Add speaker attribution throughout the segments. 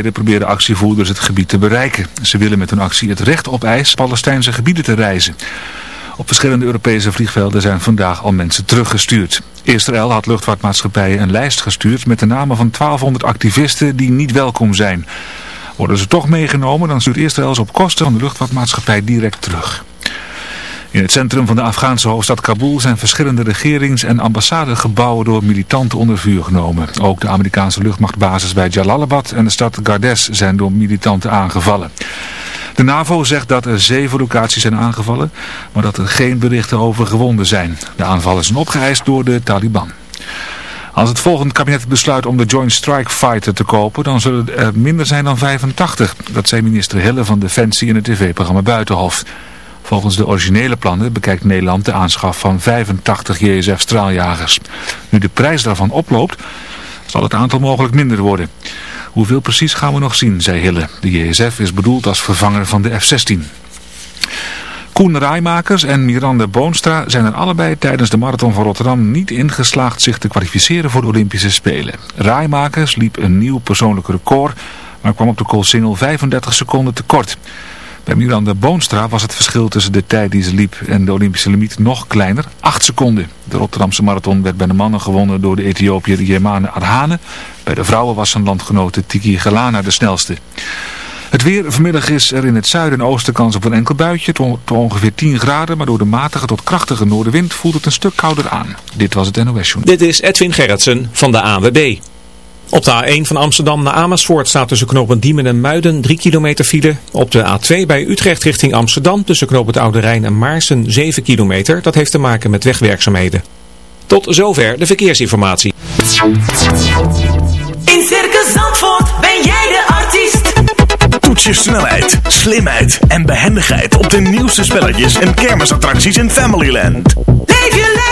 Speaker 1: proberen actievoerders het gebied te bereiken. Ze willen met hun actie het recht op ijs Palestijnse gebieden te reizen. Op verschillende Europese vliegvelden zijn vandaag al mensen teruggestuurd. Israël had luchtvaartmaatschappijen een lijst gestuurd met de namen van 1200 activisten die niet welkom zijn. Worden ze toch meegenomen, dan stuurt Israël ze op kosten van de luchtvaartmaatschappij direct terug. In het centrum van de Afghaanse hoofdstad Kabul zijn verschillende regerings- en ambassadegebouwen door militanten onder vuur genomen. Ook de Amerikaanse luchtmachtbasis bij Jalalabad en de stad Gardes zijn door militanten aangevallen. De NAVO zegt dat er zeven locaties zijn aangevallen, maar dat er geen berichten over gewonden zijn. De aanvallen zijn opgeëist door de Taliban. Als het volgende kabinet besluit om de Joint Strike Fighter te kopen, dan zullen er minder zijn dan 85. Dat zei minister Hille van Defensie in het tv-programma Buitenhof. Volgens de originele plannen bekijkt Nederland de aanschaf van 85 JSF-straaljagers. Nu de prijs daarvan oploopt, zal het aantal mogelijk minder worden. Hoeveel precies gaan we nog zien, zei Hille. De JSF is bedoeld als vervanger van de F-16. Koen Rijmakers en Miranda Boonstra zijn er allebei tijdens de Marathon van Rotterdam niet ingeslaagd zich te kwalificeren voor de Olympische Spelen. Rijmakers liep een nieuw persoonlijk record, maar kwam op de koolsingel 35 seconden tekort. Bij Miranda Boonstra was het verschil tussen de tijd die ze liep en de Olympische limiet nog kleiner, 8 seconden. De Rotterdamse marathon werd bij de mannen gewonnen door de Ethiopiër Jemane Arhane. Bij de vrouwen was zijn landgenote Tiki Gelana de snelste. Het weer vanmiddag is er in het zuiden en oosten kans op een enkel buitje tot ongeveer 10 graden, maar door de matige tot krachtige noordenwind voelt het een stuk kouder aan. Dit was het NOS Journal.
Speaker 2: Dit is Edwin Gerritsen van de AWB. Op de A1 van Amsterdam naar Amersfoort staat tussen knopen Diemen en Muiden 3 kilometer file. Op de A2 bij Utrecht richting Amsterdam tussen knopen Oude Rijn en Maarsen 7 kilometer. Dat heeft te maken met wegwerkzaamheden. Tot zover de verkeersinformatie.
Speaker 3: In Circus Zandvoort ben jij de artiest.
Speaker 4: Toets je snelheid, slimheid en behendigheid op de nieuwste spelletjes en kermisattracties in Familyland.
Speaker 3: Leef je lekker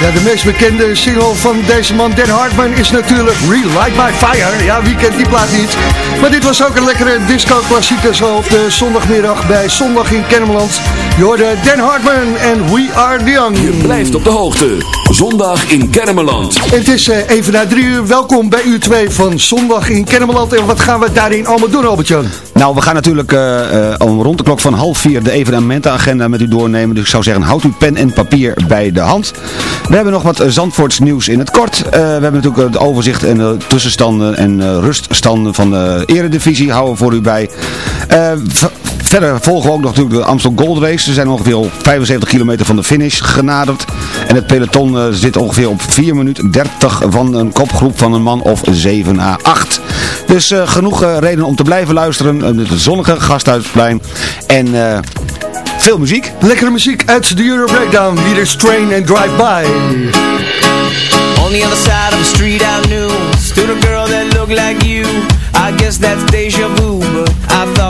Speaker 5: Ja, de meest bekende single van deze man, Dan Hartman, is natuurlijk Relight My Fire. Ja, wie kent die plaat niet? Maar dit was ook een lekkere disco-klassieker zo op de zondagmiddag bij Zondag in Kennemerland. Je hoorde Dan Hartman en We Are The Young.
Speaker 6: Je blijft op de hoogte. Zondag in Kennemerland.
Speaker 5: En het is uh, even na drie uur. Welkom bij u 2 van Zondag in Kennemerland. En wat gaan we daarin allemaal doen, Albert-Jan?
Speaker 7: Nou, we gaan natuurlijk uh, uh, om rond de klok van half vier de evenementenagenda met u doornemen. Dus ik zou zeggen, houd uw pen en papier bij de hand. We hebben nog wat Zandvoorts nieuws in het kort. we hebben natuurlijk het overzicht en de tussenstanden en ruststanden van de eredivisie houden we voor u bij. Verder volgen we ook nog natuurlijk de Amstel Gold Race. Ze zijn ongeveer op 75 kilometer van de finish genaderd. En het peloton uh, zit ongeveer op 4 minuten 30 van een kopgroep van een man of 7 à 8. Dus uh, genoeg uh, reden om te blijven luisteren. het zonnige gasthuisplein. En veel muziek.
Speaker 5: Lekkere muziek uit de Euro Breakdown. Hier is Train and Drive By.
Speaker 8: On the other side of the street I knew Stood a girl that looked like you I guess that's deja vu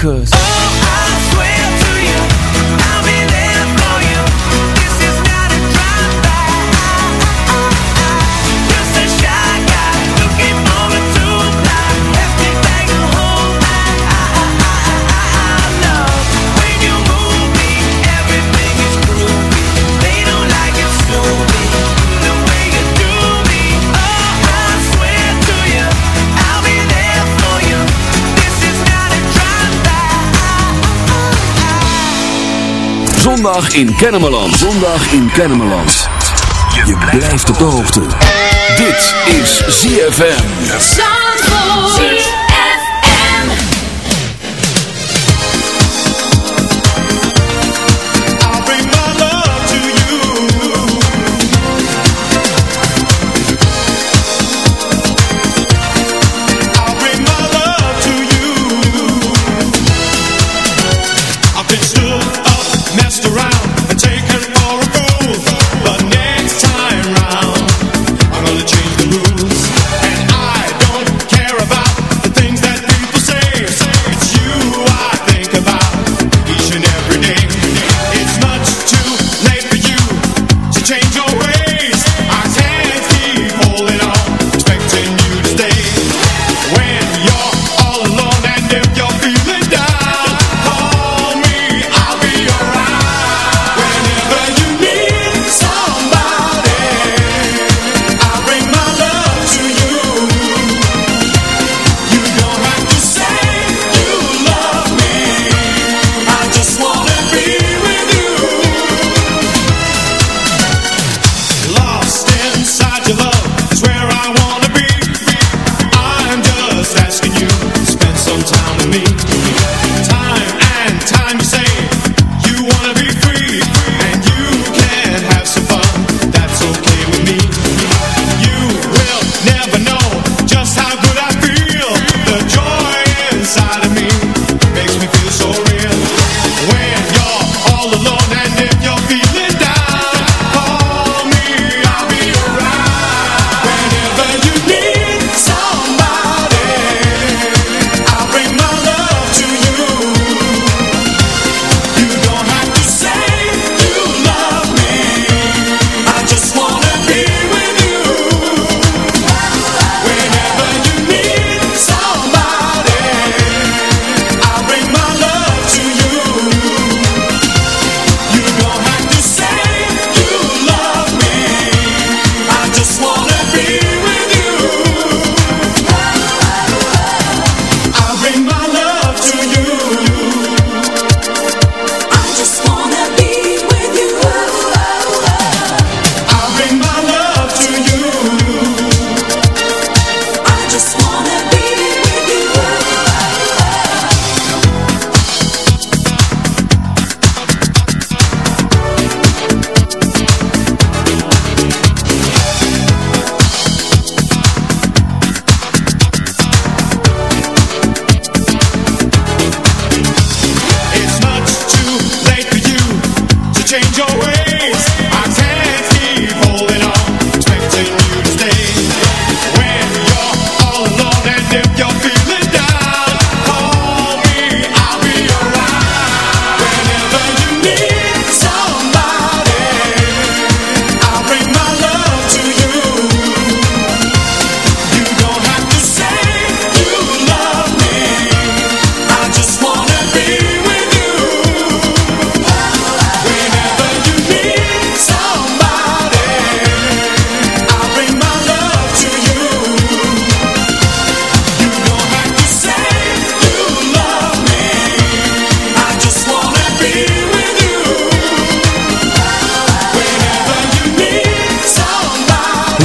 Speaker 8: cause
Speaker 6: Zondag in Kennemerland. Zondag in Kennemerland. Je blijft op de hoogte. Dit is ZFM.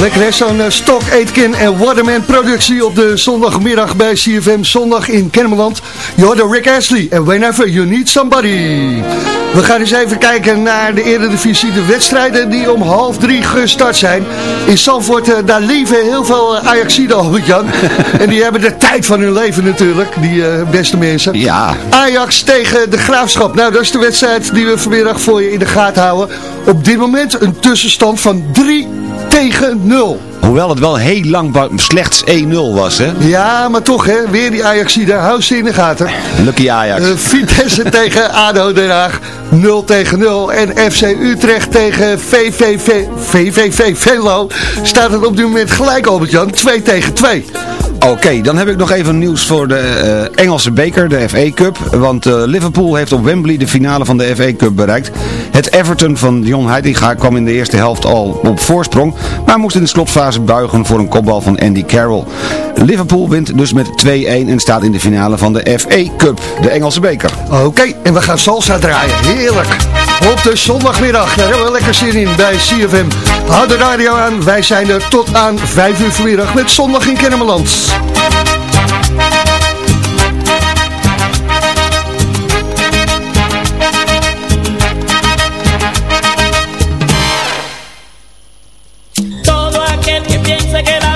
Speaker 5: Lekker hè, zo'n uh, Stock Aitken en Waterman productie op de zondagmiddag bij CFM Zondag in Kennemerland. Je Rick Astley en Whenever You Need Somebody. We gaan eens even kijken naar de Eredivisie, de wedstrijden die om half drie gestart zijn. In Zandvoort, uh, daar leven heel veel uh, Ajaxiden, Albert-Jan. en die hebben de tijd van hun leven natuurlijk, die beste mensen.
Speaker 7: Ja.
Speaker 5: Ajax tegen de Graafschap. Nou, dat is de wedstrijd die we vanmiddag voor je in de gaten houden. Op dit moment een tussenstand van 3 tegen 0.
Speaker 7: Hoewel het wel heel lang slechts 1-0 was, hè?
Speaker 5: Ja, maar toch, hè? Weer die Ajaxide. Hou ze in de gaten.
Speaker 7: Lucky Ajax. Uh,
Speaker 5: Vitesse tegen ADO Den Haag. 0 tegen 0. En FC Utrecht tegen VVV, VVV Venlo. Staat het op dit moment gelijk, Albert-Jan. 2 tegen 2.
Speaker 7: Oké, dan heb ik nog even nieuws voor de uh, Engelse beker, de FA Cup. Want uh, Liverpool heeft op Wembley de finale van de FA Cup bereikt. Het Everton van John Heitinga kwam in de eerste helft al op voorsprong. Maar moest in de slotfase buigen voor een kopbal van Andy Carroll. Liverpool wint dus met 2-1 en staat in de finale van de FA Cup, de Engelse beker.
Speaker 5: Oké, en we gaan salsa draaien. Heerlijk. Op de zondagmiddag daar hebben we lekker zin in bij CFM. Houd de radio aan, wij zijn er tot aan 5 uur vanmiddag met Zondag in Kennemerland.
Speaker 9: Todo aquel que piensa que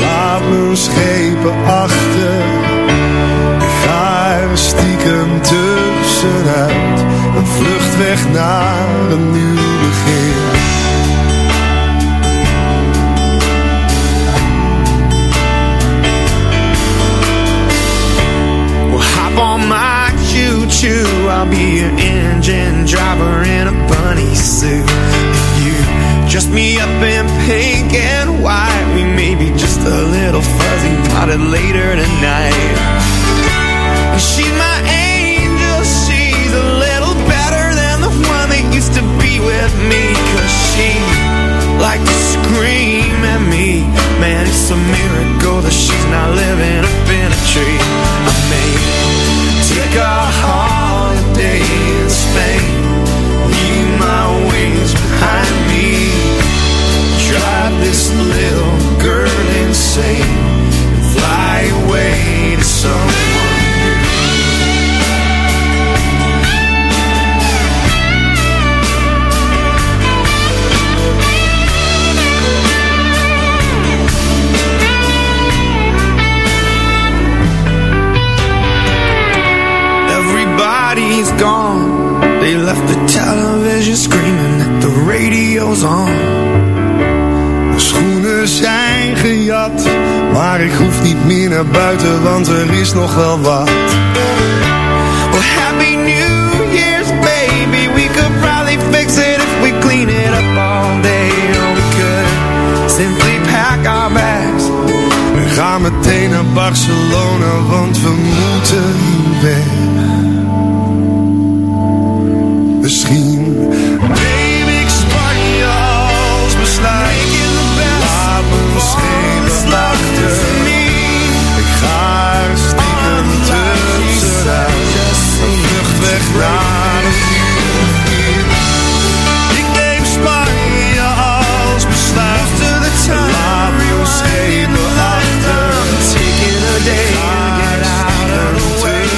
Speaker 9: laat mijn schepen achter. Ik ga er stiekem tussenuit, een vlucht weg naar een nieuw begin. Well, hop on my choo-choo I'll be your engine driver in a bunny suit If you dress me up in pink and white We may be just a little fuzzy Potted later tonight naar buiten Want er is nog wel wat. Well, happy New Year's, baby. We could probably fix it if we clean it up all day. Or we could simply pack our bags. We gaan meteen naar Barcelona Want we moeten weg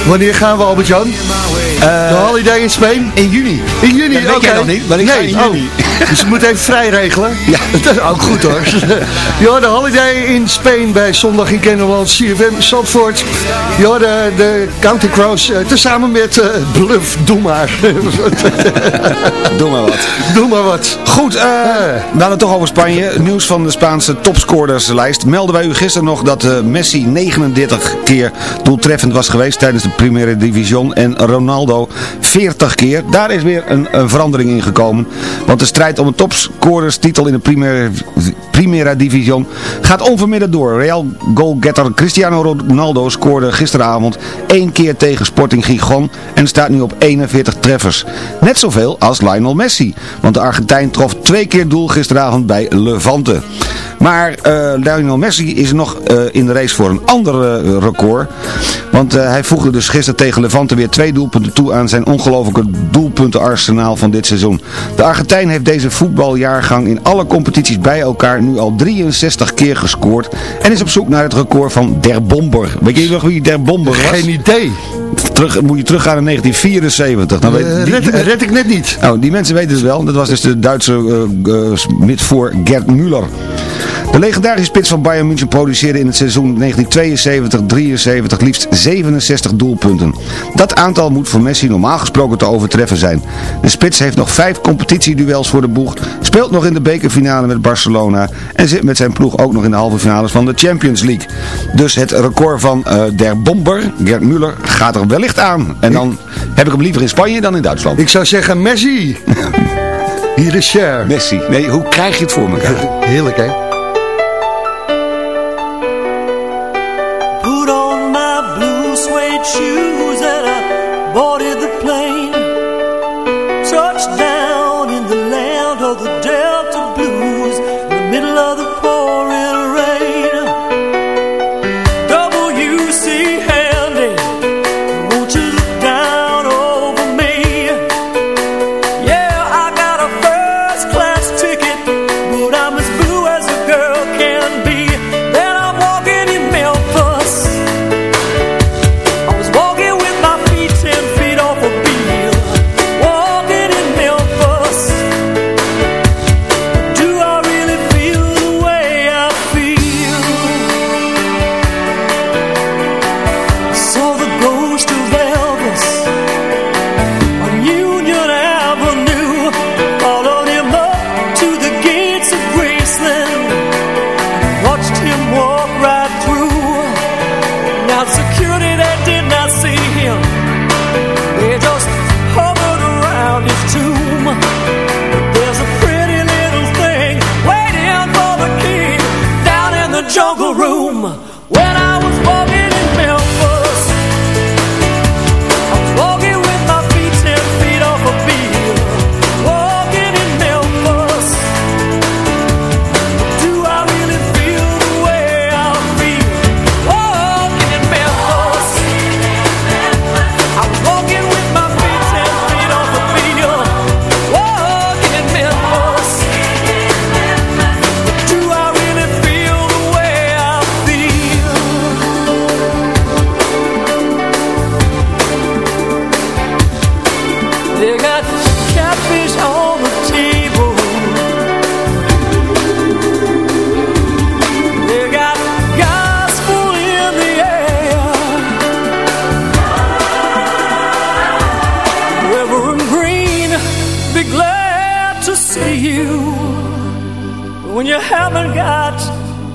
Speaker 5: Wanneer gaan we, Albert-Jan? De holiday in Spain?
Speaker 7: In juni.
Speaker 5: In juni,
Speaker 7: Dat weet
Speaker 5: oké.
Speaker 7: jij nog niet, maar ik
Speaker 5: nee,
Speaker 7: ga in juni.
Speaker 5: oh. Dus je moet even vrij regelen.
Speaker 7: Ja.
Speaker 5: Dat is ook goed hoor. ja, de holiday in Spain bij Zondag in Kennemerland, CFM Zandvoort. Ja, de, de County Crows, uh, tezamen met eh, Bluff, doe maar.
Speaker 7: Doe maar wat.
Speaker 5: doe maar wat.
Speaker 7: Goed, eh we hadden het toch over Spanje. Nieuws van de Spaanse topscorerslijst. Melden wij u gisteren nog dat eh, Messi 39 keer doeltreffend was geweest tijdens de Primera Division. En Ronaldo 40 keer. Daar is weer een, een verandering in gekomen. Want de strijd om een topscorerstitel in de Primera, Primera Division gaat onverminderd door. Real goalgetter Cristiano Ronaldo scoorde gisteravond één keer tegen Sporting Gijon en staat nu op 41 treffers. Net zoveel als Lionel Messi, want de Argentijn trof twee keer doel gisteravond bij Levante. Maar eh, Lionel Messi is nog eh, in de race voor een ander eh, record. Want hij voegde dus gisteren tegen Levante weer twee doelpunten toe aan zijn ongelofelijke doelpuntenarsenaal van dit seizoen. De Argentijn heeft deze voetbaljaargang in alle competities bij elkaar nu al 63 keer gescoord. En is op zoek naar het record van Der Bomber. Weet je nog wie Der Bomber was?
Speaker 5: Geen idee.
Speaker 7: Terug, moet je teruggaan in 1974. Dan weet,
Speaker 5: Eh,
Speaker 7: die-
Speaker 5: red, ik net niet.
Speaker 7: nou, die mensen weten het wel. Dat was dus de Duitse uh, midvoor Gerd Müller. De legendarische spits van Bayern München produceerde in het seizoen 1972-73 liefst 67 doelpunten. Dat aantal moet voor Messi normaal gesproken te overtreffen zijn. De spits heeft nog vijf competitieduels voor de boeg, speelt nog in de bekerfinale met Barcelona en zit met zijn ploeg ook nog in de halve finales van de Champions League. Dus het record van eh, der bomber, Gerd Müller, gaat er wellicht aan. En dan heb ik hem liever in Spanje dan in Duitsland.
Speaker 5: Ik zou zeggen Messi. Hier is Cher.
Speaker 7: Messi. Nee, hoe krijg je het voor elkaar?
Speaker 5: Heerlijk, hè?
Speaker 3: Blue suede shoes and I boarded the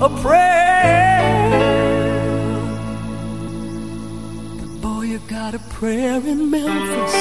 Speaker 3: a prayer. But boy, you got a prayer in Memphis.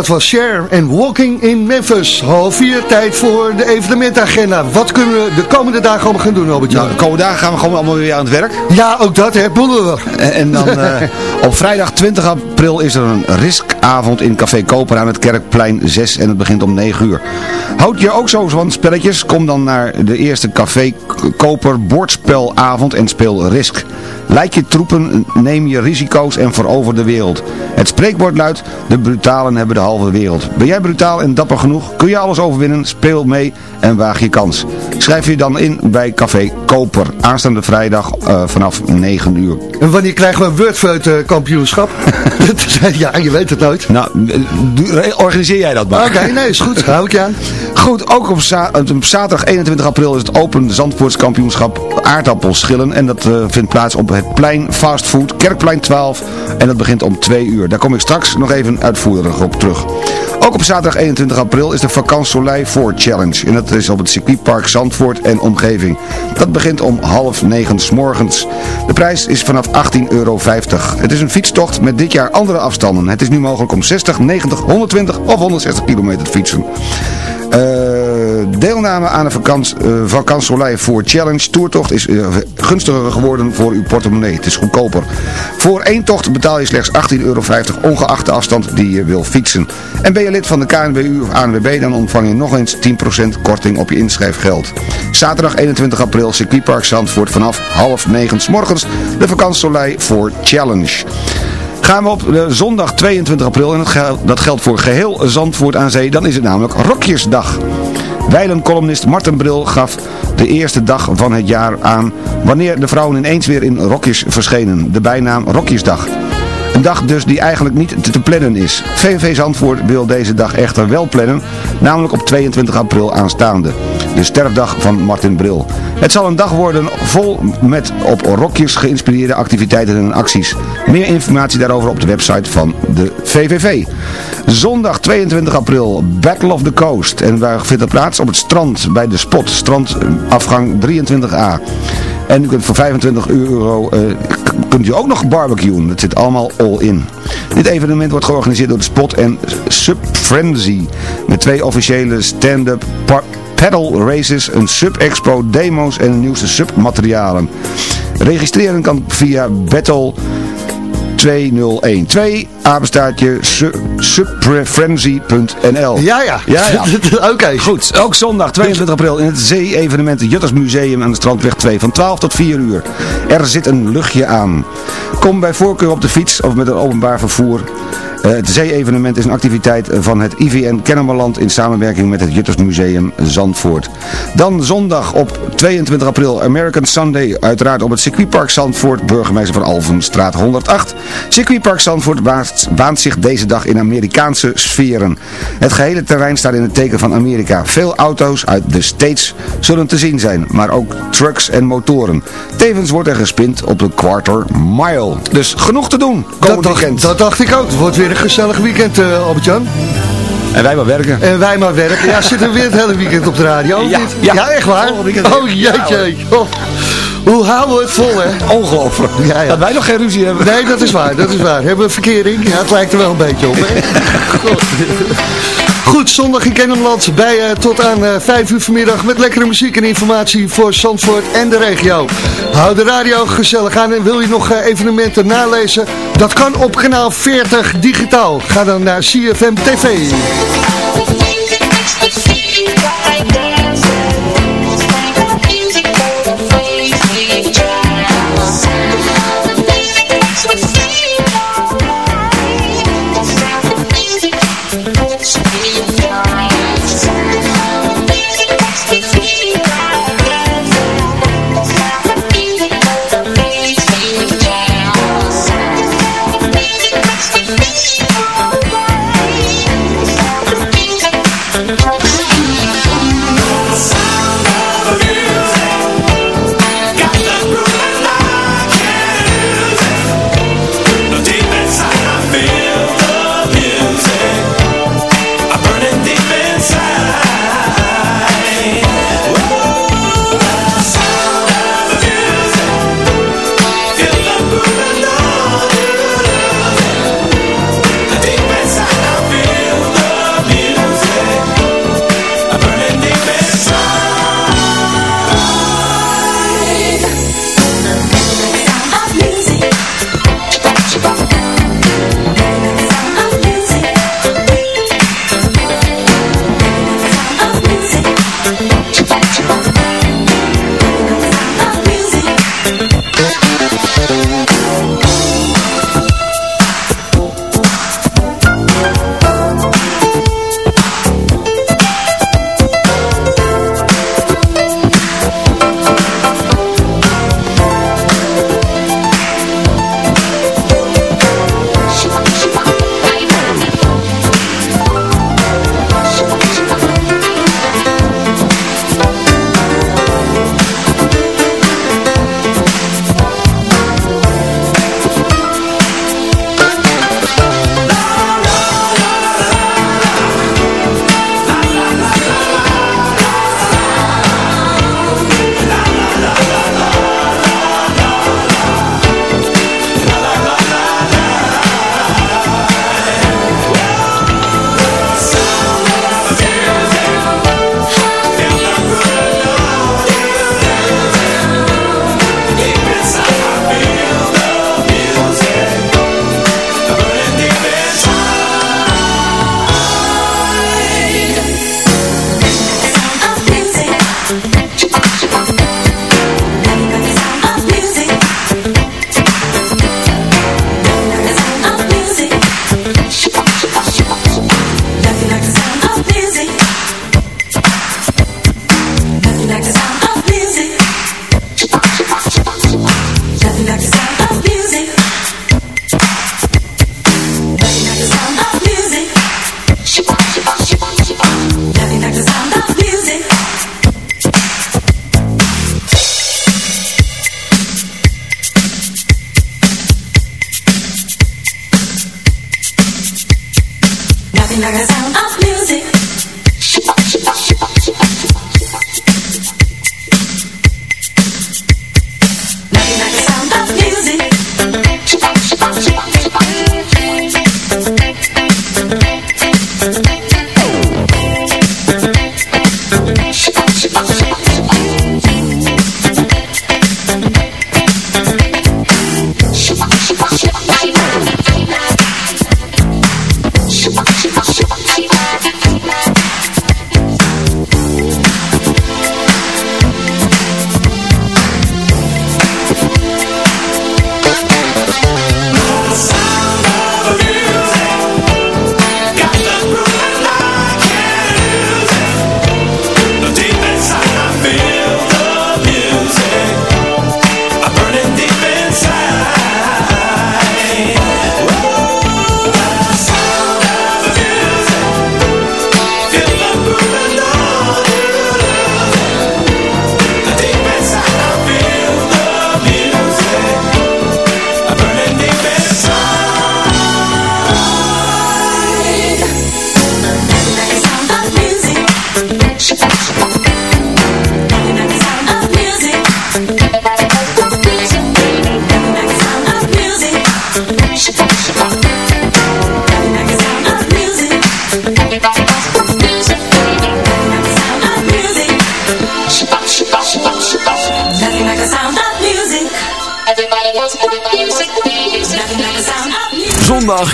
Speaker 5: Dat was Cher en Walking in Memphis. Half vier, tijd voor de evenementagenda. Wat kunnen we de komende dagen allemaal gaan doen, Albert?
Speaker 7: Nou, de komende dagen gaan we gewoon allemaal weer aan het werk.
Speaker 5: Ja, ook dat, hè, boelen we.
Speaker 7: En, en dan eh, op vrijdag 20 april is er een riskavond in Café Koper aan het Kerkplein 6 en het begint om 9 uur. Houd je ook zo van spelletjes? Kom dan naar de eerste Café Koper bordspelavond en speel Risk. Lijk je troepen, neem je risico's en verover de wereld. Het spreekwoord luidt, de brutalen hebben de de halve wereld. Ben jij brutaal en dapper genoeg? Kun je alles overwinnen? Speel mee en waag je kans. Schrijf je dan in bij Café Koper. Aanstaande vrijdag uh, vanaf 9 uur.
Speaker 5: En wanneer krijgen we een Wordfeut kampioenschap? ja, je weet het nooit.
Speaker 7: Nou, organiseer jij dat maar.
Speaker 5: Oké, nee, is goed. Hou ik je aan.
Speaker 7: Goed, ook op, za op, zaterdag 21 april is het Open Zandvoortskampioenschap aardappelschillen. En dat uh, vindt plaats op het plein Fastfood, Kerkplein 12. En dat begint om 2 uur. Daar kom ik straks nog even uitvoerig op terug. Oh. Ook op zaterdag 21 april is de Vakant Soleil 4 Challenge. En dat is op het circuitpark Zandvoort en omgeving. Dat begint om half negen s morgens. De prijs is vanaf 18,50 euro. Het is een fietstocht met dit jaar andere afstanden. Het is nu mogelijk om 60, 90, 120 of 160 kilometer te fietsen. Uh, deelname aan de vakant, uh, Soleil voor Challenge Toertocht is uh, gunstiger geworden voor uw portemonnee. Het is goedkoper. Voor één tocht betaal je slechts 18,50 euro ongeacht de afstand die je wil fietsen. En ben je lid van de KNWU of ANWB dan ontvang je nog eens 10% korting op je inschrijfgeld. Zaterdag 21 april circuitpark Zandvoort vanaf half negen s morgens de Vakant Soleil voor Challenge. Gaan we op de zondag 22 april, en dat geldt voor geheel Zandvoort aan Zee, dan is het namelijk Rokjesdag. Wijlen-columnist Martin Bril gaf de eerste dag van het jaar aan wanneer de vrouwen ineens weer in rokjes verschenen. De bijnaam Rokjesdag. Een dag dus die eigenlijk niet te plannen is. VVV Zandvoort wil deze dag echter wel plannen, namelijk op 22 april aanstaande. De sterfdag van Martin Bril. Het zal een dag worden vol met op rokjes geïnspireerde activiteiten en acties. Meer informatie daarover op de website van de VVV. Zondag 22 april, Battle of the Coast. En waar vindt dat plaats? Op het strand bij de Spot, strandafgang 23A. En voor 25 euro uh, kunt u ook nog barbecuen. Dat zit allemaal all in. Dit evenement wordt georganiseerd door de Spot en Sub Frenzy. Met twee officiële stand-up paddle races, een sub-expo, demo's en de nieuwste submaterialen. Registreren kan via Battle 2012 apenstaartje subfrenzy.nl
Speaker 5: Ja, ja.
Speaker 7: ja, ja.
Speaker 5: Oké.
Speaker 7: Goed, ook zondag 22 april in het zee-evenement Juttersmuseum aan de Strandweg 2 van 12 tot 4 uur. Er zit een luchtje aan. Kom bij voorkeur op de fiets of met een openbaar vervoer. Uh, het zee-evenement is een activiteit van het IVN Kennemerland in samenwerking met het Juttersmuseum Zandvoort. Dan zondag op 22 april American Sunday, uiteraard op het circuitpark Zandvoort, burgemeester van Alvenstraat 108. Circuitpark Zandvoort baant zich deze dag in Amerikaanse sferen. Het gehele terrein staat in het teken van Amerika. Veel auto's uit de States zullen te zien zijn, maar ook trucks en motoren. Tevens wordt er gespind op de quarter mile. Dus genoeg te doen
Speaker 5: dat dacht, dat dacht ik ook. Het wordt weer een gezellig weekend, uh, Albert-Jan.
Speaker 7: En wij maar werken.
Speaker 5: En wij maar werken. Ja, zitten we weer het hele weekend op de radio?
Speaker 7: Ja, ja.
Speaker 5: ja echt waar? Oh, jeetje. Oh. Hoe houden we het vol, hè?
Speaker 7: Ongelooflijk. Ja, ja. Dat wij nog geen ruzie hebben.
Speaker 5: Nee, dat is waar. Dat is waar. Hebben we verkering? Ja, het lijkt er wel een beetje op, hè? Goed, zondag in Kennemerland bij uh, tot aan uh, eh, 5 uur vanmiddag met lekkere muziek en informatie voor Zandvoort en de regio. Hou de radio gezellig aan en wil je nog uh, evenementen nalezen? Dat kan op kanaal 40 digitaal. Ga dan naar CFM TV.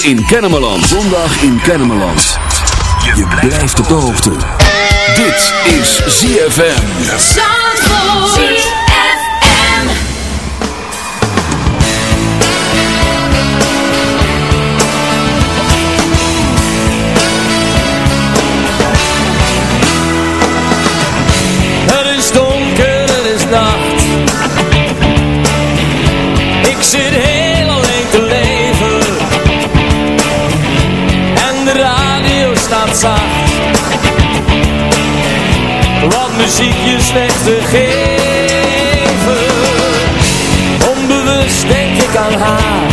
Speaker 6: in Kennemerland. Zondag in Kennemerland. Je blijft op de hoogte. Dit is ZFM.
Speaker 10: staat zacht Wat muziek je te geven Onbewust denk ik aan haar.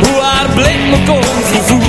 Speaker 10: Hoe haar blik me kon vervoeren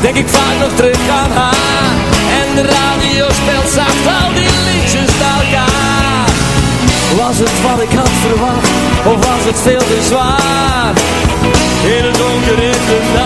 Speaker 10: Denk ik vaak nog terug aan haar. En de radio speelt zacht al die liedjes naar elkaar. Was het wat ik had verwacht Of was het veel te zwaar? In het donker in de nacht.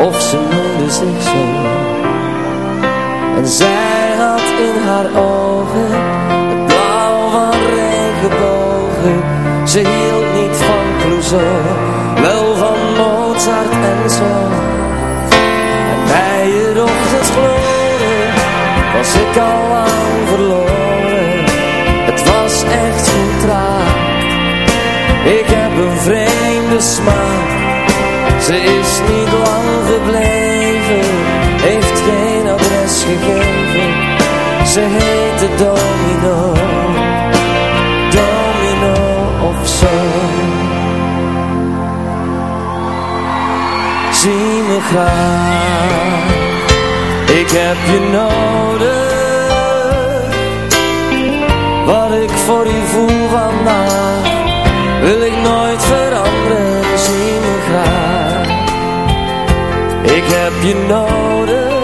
Speaker 10: Of ze noemde zich zo En zij had in haar ogen Het blauw van regenbogen Ze hield niet van Clouseau Wel van Mozart en zo En bij je ochtends gloren Was ik al lang verloren. Het was echt zo traag Ik heb een vreemde smaak Ze is niet lang gebleven Heeft geen adres gegeven. Ze heette Domino Domino of zo. Zie me graag Ik heb je nodig. Wat ik voor je voel heb je nodig?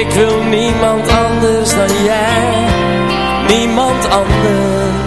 Speaker 10: Ik wil niemand anders dan jij. Niemand anders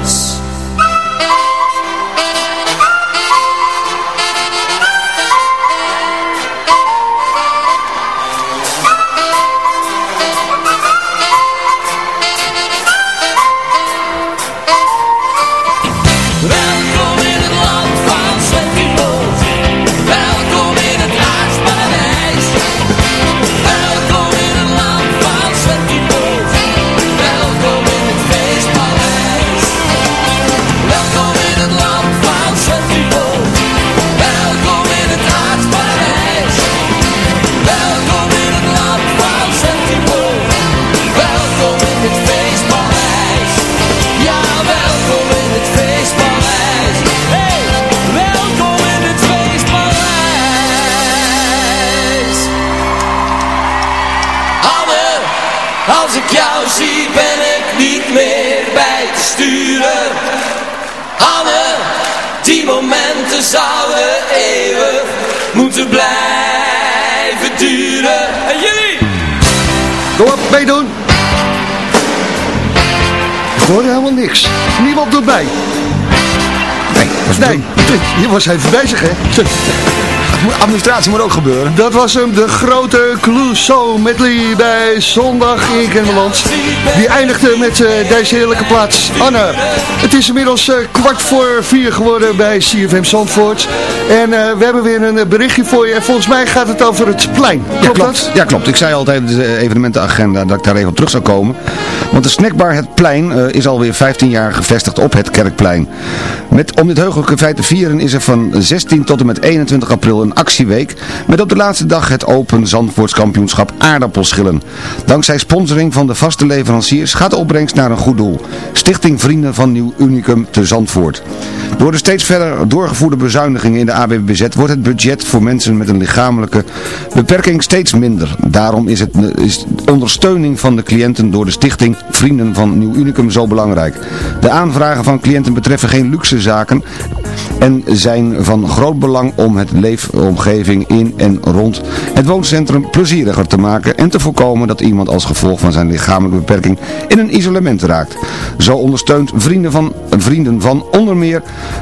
Speaker 10: Ik
Speaker 5: hoorde helemaal niks. Niemand doet bij.
Speaker 7: Nee, was
Speaker 5: Nee, je was even bezig, hè?
Speaker 7: Administratie moet ook gebeuren.
Speaker 5: Dat was hem, de grote Clouseau medley bij Zondag in Kennemerland. Die eindigde met eh, deze heerlijke plaats. Anne, het is inmiddels eh, kwart voor vier geworden bij CFM Zandvoort. En eh, we hebben weer een berichtje voor je. En volgens mij gaat het over het plein.
Speaker 7: Ja,
Speaker 5: Klopt
Speaker 7: klopt.
Speaker 5: dat?
Speaker 7: Ja, klopt. Ik zei altijd in de evenementenagenda dat ik daar even op terug zou komen. Want de snackbar Het Plein eh, is alweer 15 jaar gevestigd op het Kerkplein. Met, om dit heugelijke feit te vieren is er van 16 tot en met 21 april een actieweek. Met op de laatste dag het Open Zandvoortskampioenschap aardappelschillen. Dankzij sponsoring van de vaste leveranciers gaat de opbrengst naar een goed doel. Stichting Vrienden van Nieuw Unicum te Zandvoort. Door de steeds verder doorgevoerde bezuinigingen in de AWBZ wordt het budget voor mensen met een lichamelijke beperking steeds minder. Daarom is, het, is ondersteuning van de cliënten door de stichting Vrienden van Nieuw Unicum zo belangrijk. De aanvragen van cliënten betreffen geen luxe zaken en zijn van groot belang om het leefomgeving in en rond het wooncentrum plezieriger te maken en te voorkomen dat iemand als gevolg van zijn lichamelijke beperking in een isolement raakt. Zo ondersteunt vrienden van, vrienden van onder meer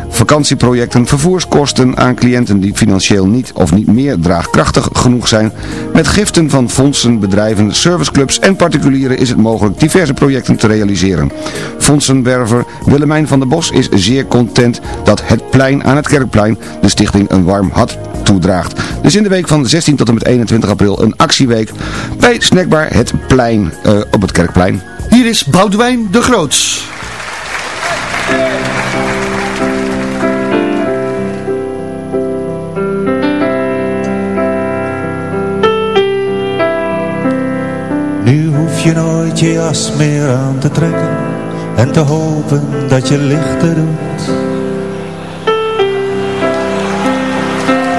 Speaker 7: vakantieprojecten, vervoerskosten aan cliënten die financieel niet of niet meer draagkrachtig genoeg zijn. Met giften van fondsen, bedrijven, serviceclubs en particulieren is het mogelijk diverse projecten te realiseren. Fondsenwerver Willemijn van der Bos is zeer content dat het plein aan het Kerkplein de stichting een warm hart toedraagt. Dus in de week van 16 tot en met 21 april een actieweek bij Snackbar Het Plein eh, op het Kerkplein.
Speaker 5: Hier is Boudewijn de Groots.
Speaker 11: Nu hoef je nooit je jas meer aan te trekken en te hopen dat je lichter doet.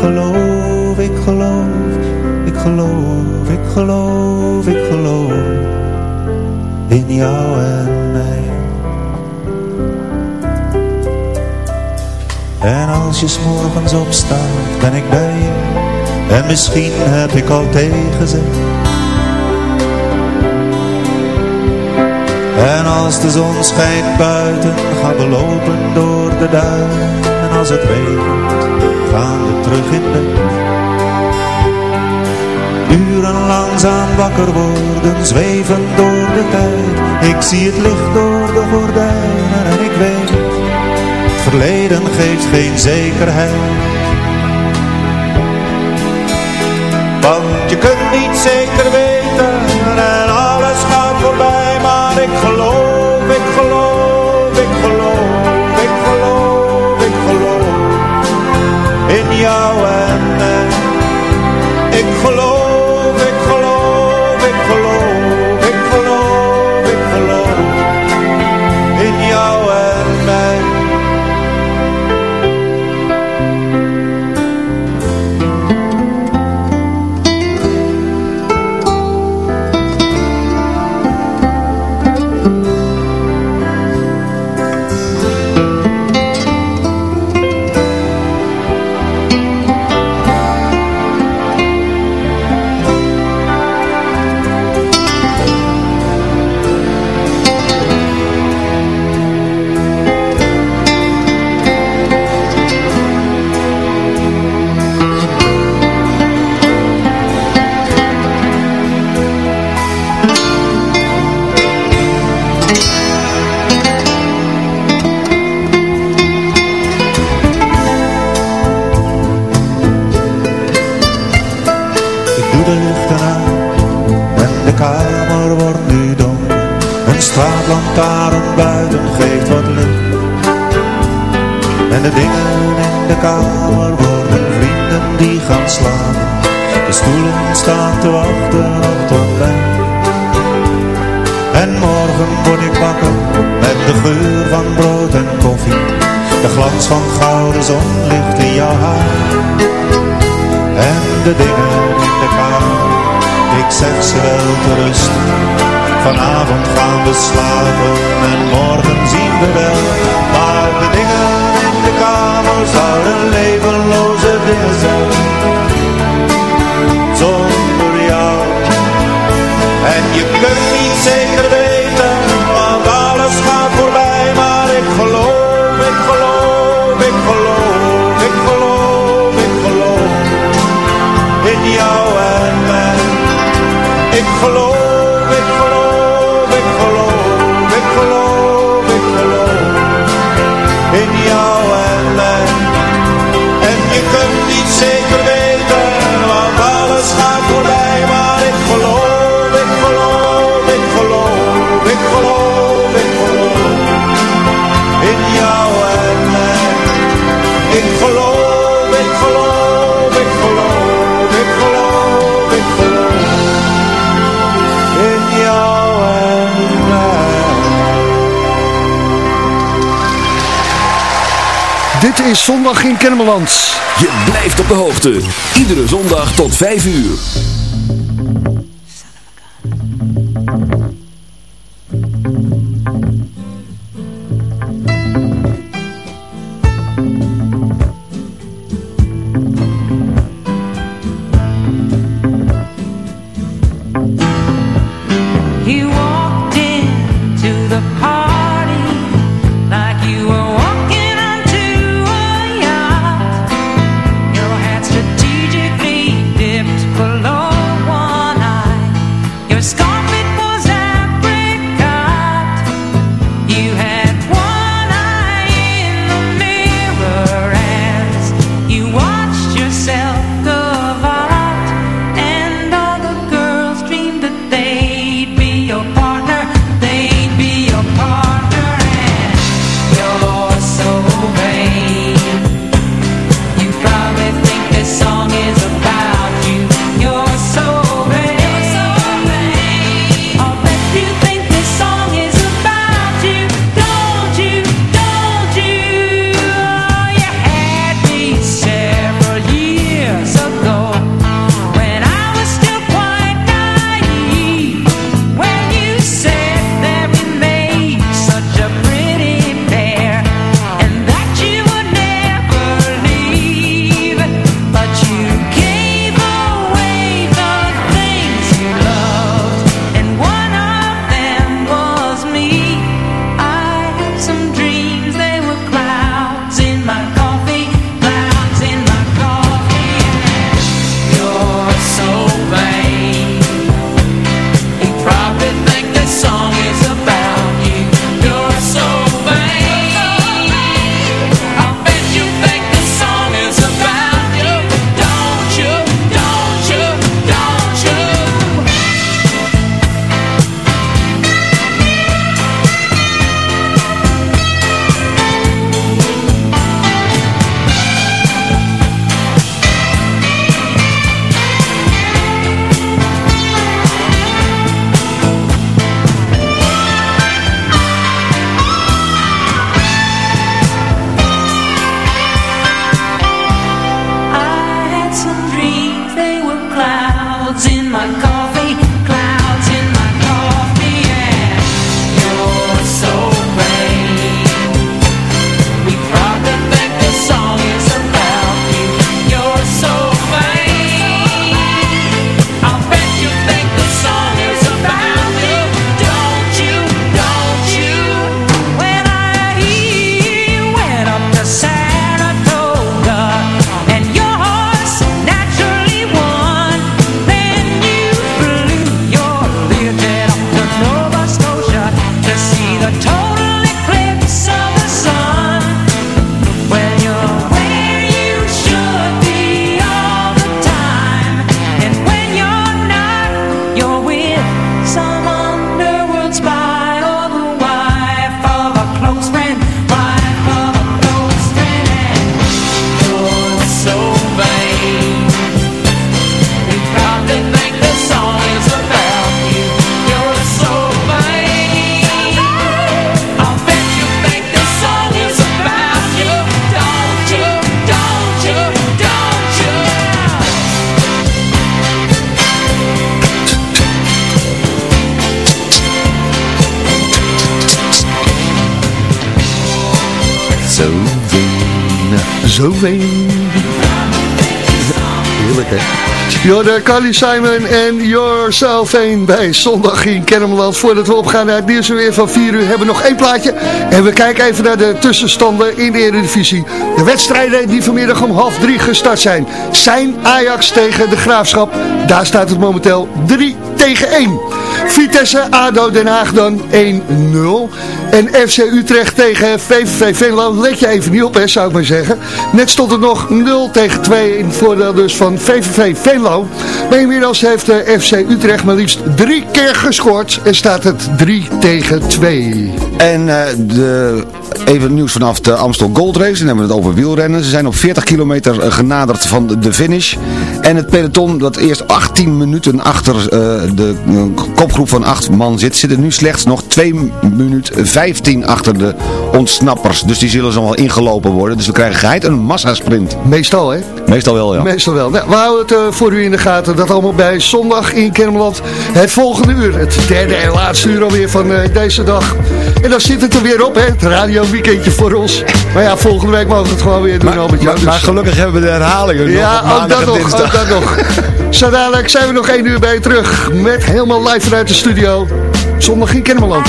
Speaker 11: geloof, ik geloof, ik geloof, ik geloof, ik geloof. In jou en mij. En als je s'morgens opstaat, ben ik bij je. En misschien heb ik al tegenzegd. En als de zon schijnt buiten, gaan we lopen door de duinen. Als het regent, gaan we terug in bed. Uren langzaam wakker worden, zweven door de tijd. Ik zie het licht door de gordijnen en ik weet, het verleden geeft geen zekerheid. Want je kunt niet zeker weten en alles gaat voorbij, maar ik geloof, Een straatlantaarn buiten geeft wat licht. En de dingen in de kamer worden vrienden die gaan slapen. De stoelen staan te wachten op het ontbijt. En morgen word ik wakker met de geur van brood en koffie. De glans van gouden zonlicht in jouw haar. En de dingen in de kamer, ik zeg ze wel te rusten. Vanavond gaan we slapen en morgen zien we wel. Maar de dingen in de kamer zouden levenloze dingen zijn. Zonder jou. En je kunt niet zeker weten, want alles gaat voorbij. Maar ik geloof, ik geloof, ik geloof, ik geloof, ik geloof in jou en mij. Ik geloof,
Speaker 5: Is zondag in Kennemerland.
Speaker 6: Je blijft op de hoogte. Iedere zondag tot 5 uur.
Speaker 5: Hè? Jorde, Carly Simon en Yourself een bij Zondag in Kennemerland. Voordat we opgaan naar het nieuws weer van 4 uur hebben we nog één plaatje. En we kijken even naar de tussenstanden in de Eredivisie. De wedstrijden die vanmiddag om half drie gestart zijn. Zijn Ajax tegen de Graafschap. Daar staat het momenteel 3 tegen 1. Vitesse, ADO Den Haag dan 1-0. En FC Utrecht tegen VVV Venlo. Let je even niet op, hè, zou ik maar zeggen. Net stond het nog 0 tegen 2 in het voordeel dus van VVV Venlo. Maar inmiddels heeft de FC Utrecht maar liefst drie keer gescoord. En staat het 3 tegen 2.
Speaker 7: En eh, de, even nieuws vanaf de Amstel Gold Race. Dan hebben we het over wielrennen. Ze zijn op 40 kilometer eh, genaderd van de- finish. En het peloton dat eerst 18 minuten achter eh, de eh, kopgroep van acht man zit, zitten nu slechts nog 2 minuut 15 achter de ontsnappers. Dus die zullen zo wel ingelopen worden. Dus we krijgen geheid een massasprint.
Speaker 12: Meestal, hè?
Speaker 7: Meestal wel, ja.
Speaker 12: Meestal wel. Nou, we houden het eh, voor u in de gaten. Dat allemaal bij Zondag in Kermeland. Het volgende uur. Het derde en laatste uur alweer van eh, deze dag. En dan zit het er weer op, hè? Het radio weekendje voor ons. Maar ja, volgende week mogen we het gewoon weer doen, Albert Jan.
Speaker 7: Maar, maar
Speaker 12: Dus-
Speaker 7: gelukkig hebben we de herhalingen nog
Speaker 12: ja, ook
Speaker 7: maandag
Speaker 12: dat nog, ook dat nog. Zo dadelijk zijn we nog één uur bij je terug. Met helemaal live vanuit de studio. Zondag in Kennemerland.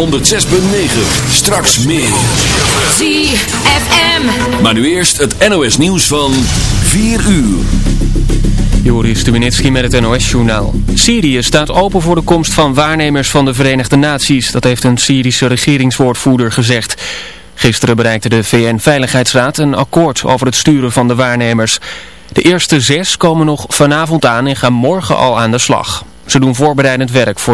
Speaker 13: 106.9. Straks meer.
Speaker 14: ZFM.
Speaker 13: Maar nu eerst het NOS nieuws van 4 uur.
Speaker 15: Joris Stubenitski met het NOS-journaal. Syrië staat open voor de komst van waarnemers van de Verenigde Naties. Dat heeft een Syrische regeringswoordvoerder gezegd. Gisteren bereikte de VN-veiligheidsraad een akkoord over het sturen van de waarnemers. De eerste zes komen nog vanavond aan en gaan morgen al aan de slag. Ze doen voorbereidend werk voor